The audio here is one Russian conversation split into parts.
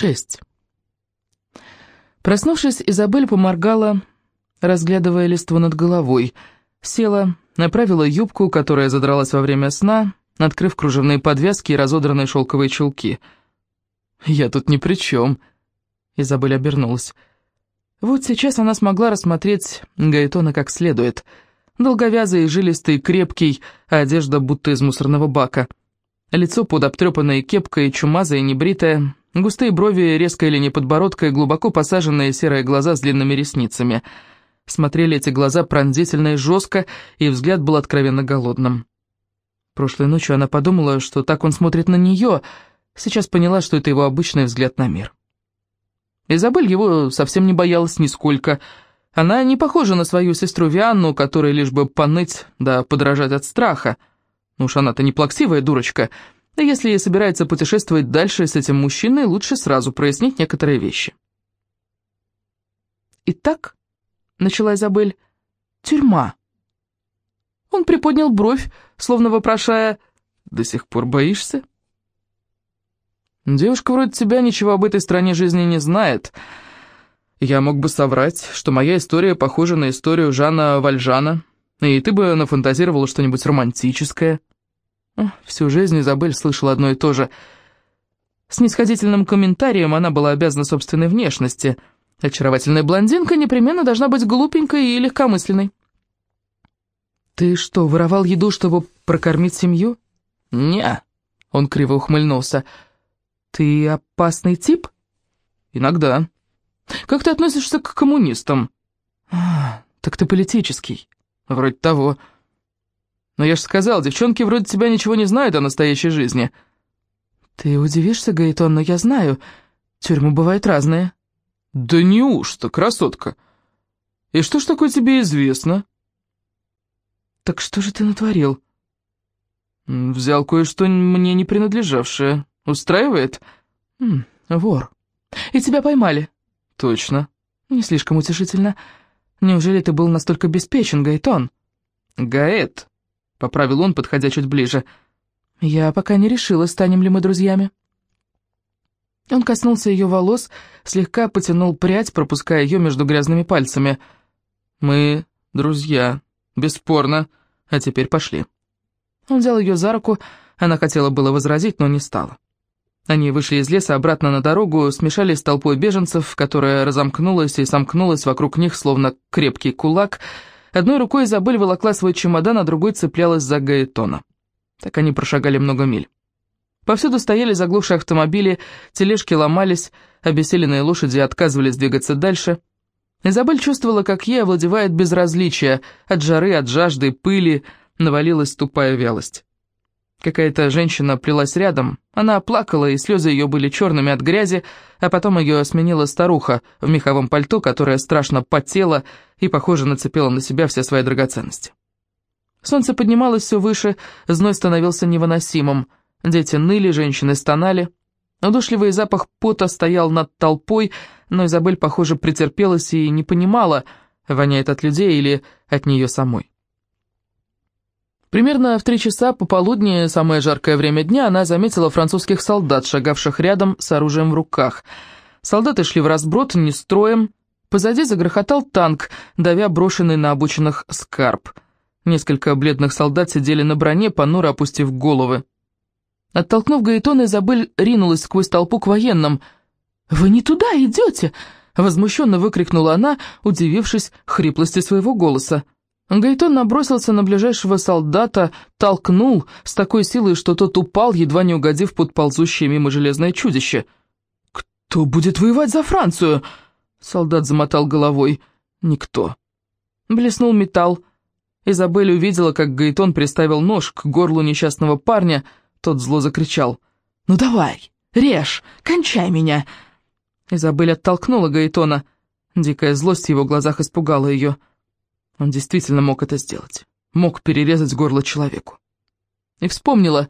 6. Проснувшись, Изабель поморгала, разглядывая листво над головой. Села, направила юбку, которая задралась во время сна, открыв кружевные подвязки и разодранные шелковые чулки. «Я тут ни при чем», — Изабель обернулась. Вот сейчас она смогла рассмотреть Гаэтона как следует. Долговязый, жилистый, крепкий, а одежда будто из мусорного бака. Лицо под обтрепанной кепкой, чумазое небритое, Густые брови, резкая линия подбородка и глубоко посаженные серые глаза с длинными ресницами. Смотрели эти глаза пронзительно и жестко, и взгляд был откровенно голодным. Прошлой ночью она подумала, что так он смотрит на нее, сейчас поняла, что это его обычный взгляд на мир. Изабель его совсем не боялась нисколько. Она не похожа на свою сестру Вианну, которая лишь бы поныть да подражать от страха. Ну уж она-то не плаксивая дурочка — если собирается путешествовать дальше с этим мужчиной, лучше сразу прояснить некоторые вещи. «Итак», — начала Изабель, — «тюрьма». Он приподнял бровь, словно вопрошая, «До сих пор боишься?» «Девушка вроде тебя ничего об этой стране жизни не знает. Я мог бы соврать, что моя история похожа на историю Жана Вальжана, и ты бы нафантазировала что-нибудь романтическое». Всю жизнь Изабель слышала одно и то же. С нисходительным комментарием она была обязана собственной внешности. Очаровательная блондинка непременно должна быть глупенькой и легкомысленной. «Ты что, воровал еду, чтобы прокормить семью?» «Не», — он криво ухмыльнулся. «Ты опасный тип?» «Иногда». «Как ты относишься к коммунистам?» «А, так ты политический». «Вроде того». Но я же сказал, девчонки вроде тебя ничего не знают о настоящей жизни». «Ты удивишься, Гаэтон, но я знаю. Тюрьмы бывают разные». «Да неужто, красотка? И что ж такое тебе известно?» «Так что же ты натворил?» «Взял кое-что мне не принадлежавшее. Устраивает?» М «Вор. И тебя поймали?» «Точно». «Не слишком утешительно. Неужели ты был настолько беспечен, Гайтон?» «Гаэт», поправил он, подходя чуть ближе. «Я пока не решила, станем ли мы друзьями». Он коснулся ее волос, слегка потянул прядь, пропуская ее между грязными пальцами. «Мы друзья, бесспорно. А теперь пошли». Он взял ее за руку, она хотела было возразить, но не стала. Они вышли из леса обратно на дорогу, смешались с толпой беженцев, которая разомкнулась и сомкнулась вокруг них, словно крепкий кулак — Одной рукой Изабель волокла свой чемодан, а другой цеплялась за Гаэтона. Так они прошагали много миль. Повсюду стояли заглушие автомобили, тележки ломались, обессиленные лошади отказывались двигаться дальше. Изабель чувствовала, как ей овладевает безразличие, от жары, от жажды, пыли, навалилась тупая вялость. Какая-то женщина плелась рядом, она плакала, и слезы ее были черными от грязи, а потом ее сменила старуха в меховом пальто, которая страшно потела и, похоже, нацепила на себя все свои драгоценности. Солнце поднималось все выше, зной становился невыносимым. Дети ныли, женщины стонали. Удушливый запах пота стоял над толпой, но Изабель, похоже, претерпелась и не понимала, воняет от людей или от нее самой. Примерно в три часа пополудни, самое жаркое время дня, она заметила французских солдат, шагавших рядом с оружием в руках. Солдаты шли в разброд, не строем. Позади загрохотал танк, давя брошенный на обочинах скарб. Несколько бледных солдат сидели на броне, понуро опустив головы. Оттолкнув Гаэтона, Изабель ринулась сквозь толпу к военным. «Вы не туда идете!» — возмущенно выкрикнула она, удивившись хриплости своего голоса. Гайтон набросился на ближайшего солдата, толкнул с такой силой, что тот упал, едва не угодив под ползущее мимо железное чудище. «Кто будет воевать за Францию?» Солдат замотал головой. «Никто». Блеснул металл. Изабель увидела, как Гайтон приставил нож к горлу несчастного парня. Тот зло закричал. «Ну давай, режь, кончай меня!» Изабель оттолкнула Гайтона. Дикая злость в его глазах испугала ее. Он действительно мог это сделать. Мог перерезать горло человеку. И вспомнила,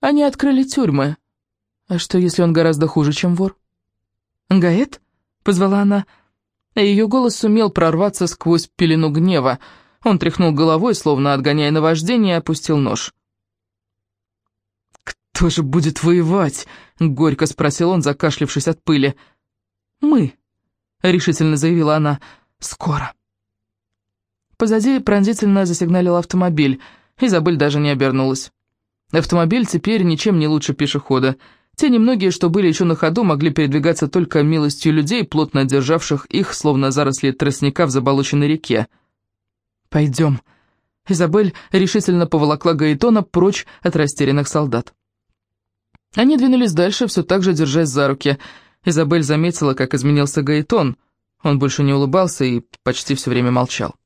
они открыли тюрьмы. А что, если он гораздо хуже, чем вор? «Гаэт?» — позвала она. И ее голос сумел прорваться сквозь пелену гнева. Он тряхнул головой, словно отгоняя наваждение, и опустил нож. «Кто же будет воевать?» — горько спросил он, закашлившись от пыли. «Мы», — решительно заявила она, — «скоро». Позади пронзительно засигналил автомобиль. Изабель даже не обернулась. Автомобиль теперь ничем не лучше пешехода. Те немногие, что были еще на ходу, могли передвигаться только милостью людей, плотно державших их, словно заросли тростника в заболоченной реке. «Пойдем». Изабель решительно поволокла Гаэтона прочь от растерянных солдат. Они двинулись дальше, все так же держась за руки. Изабель заметила, как изменился Гаэтон. Он больше не улыбался и почти все время молчал.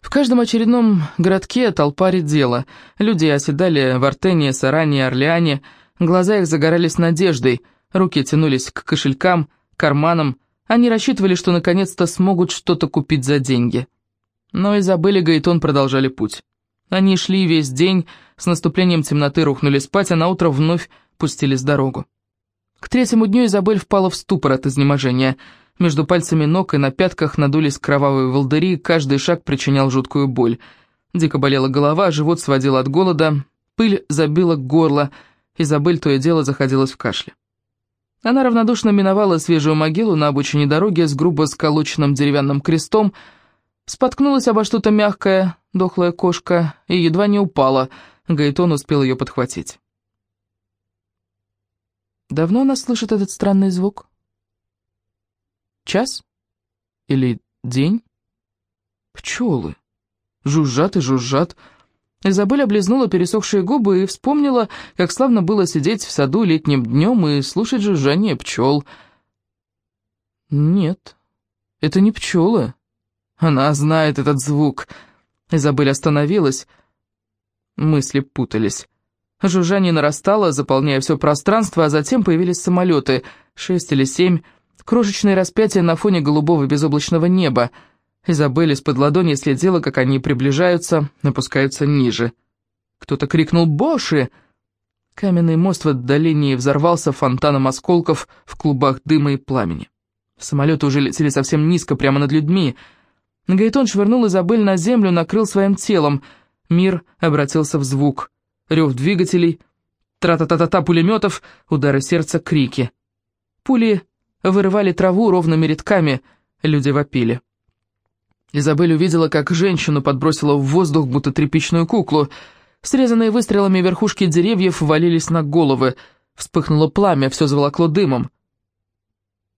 В каждом очередном городке толпа редела. Люди оседали в Артене, Саране, Орлеане. Глаза их загорались надеждой, руки тянулись к кошелькам, карманам. Они рассчитывали, что наконец-то смогут что-то купить за деньги. Но Изабель и Гаэтон продолжали путь. Они шли весь день, с наступлением темноты рухнули спать, а наутро вновь пустились дорогу. К третьему дню Изабель впала в ступор от изнеможения – между пальцами ног и на пятках надулись кровавые волдыри, каждый шаг причинял жуткую боль. Дико болела голова, живот сводил от голода, пыль забила горло, Изабель то и дело заходилась в кашле. Она равнодушно миновала свежую могилу на обочине дороги с грубо сколоченным деревянным крестом, споткнулась обо что-то мягкое, дохлая кошка, и едва не упала. Гаэтон успел ее подхватить. Давно она слышит этот странный звук? Час? Или день? Пчелы. Жужжат и жужжат. Изабель облизнула пересохшие губы и вспомнила, как славно было сидеть в саду летним днем и слушать жужжание пчел. Нет, это не пчелы. Она знает этот звук. Изабель остановилась. Мысли путались. Жужжание нарастало, заполняя все пространство, а затем появились самолеты, шесть или семь, Крошечное распятие на фоне голубого безоблачного неба. Изабель из-под ладони следила, как они приближаются, опускаются ниже. Кто-то крикнул «Боши!» Каменный мост в отдалении взорвался фонтаном осколков в клубах дыма и пламени. Самолеты уже летели совсем низко, прямо над людьми. Гаэтон швырнул Изабель на землю, накрыл своим телом. Мир обратился в звук. Рев двигателей, тра-та-та-та-та пулеметов, удары сердца, крики. Пули вырывали траву ровными рядками, люди вопили. Изабель увидела, как женщину подбросила в воздух, будто тряпичную куклу. Срезанные выстрелами верхушки деревьев валились на головы. Вспыхнуло пламя, все заволокло дымом.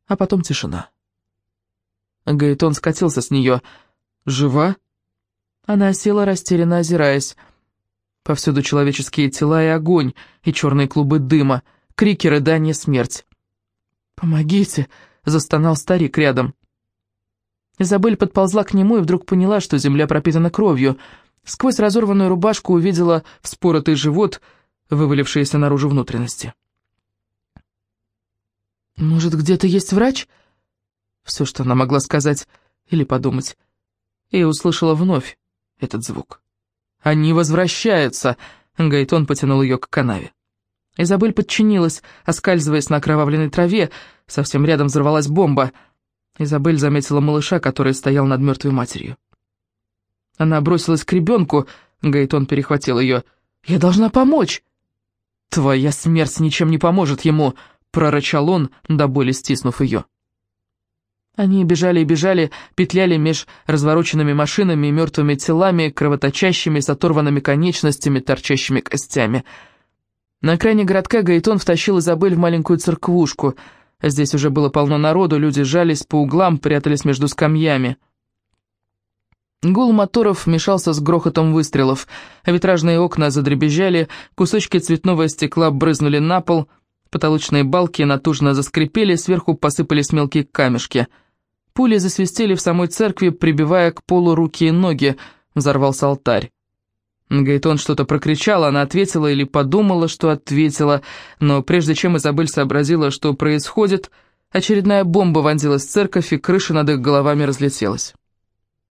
А потом тишина. Гаэтон скатился с нее. «Жива?» Она села, растерянно озираясь. Повсюду человеческие тела и огонь, и черные клубы дыма, крики, рыдания, смерть. «Помогите!» — застонал старик рядом. Изабель подползла к нему и вдруг поняла, что земля пропитана кровью. Сквозь разорванную рубашку увидела вспоротый живот, вывалившиеся наружу внутренности. «Может, где-то есть врач?» Все, что она могла сказать или подумать. И услышала вновь этот звук. «Они возвращаются!» Гайтон потянул ее к канаве. Изабель подчинилась, оскальзываясь на окровавленной траве. Совсем рядом взорвалась бомба. Изабель заметила малыша, который стоял над мертвой матерью. Она бросилась к ребенку, Гайтон перехватил ее. «Я должна помочь!» «Твоя смерть ничем не поможет ему!» — прорычал он, до боли стиснув ее. Они бежали и бежали, петляли меж развороченными машинами и мертвыми телами, кровоточащими, с оторванными конечностями, торчащими костями — на окраине городка Гаэтон втащил Изабель в маленькую церквушку. Здесь уже было полно народу, люди жались по углам, прятались между скамьями. Гул моторов мешался с грохотом выстрелов, витражные окна задребезжали, кусочки цветного стекла брызнули на пол, потолочные балки натужно заскрипели, сверху посыпались мелкие камешки. Пули засвистели в самой церкви, прибивая к полу руки и ноги, взорвался алтарь. Гайтон что-то прокричала, она ответила или подумала, что ответила, но прежде чем Изабель сообразила, что происходит, очередная бомба вонзилась в церковь, и крыша над их головами разлетелась.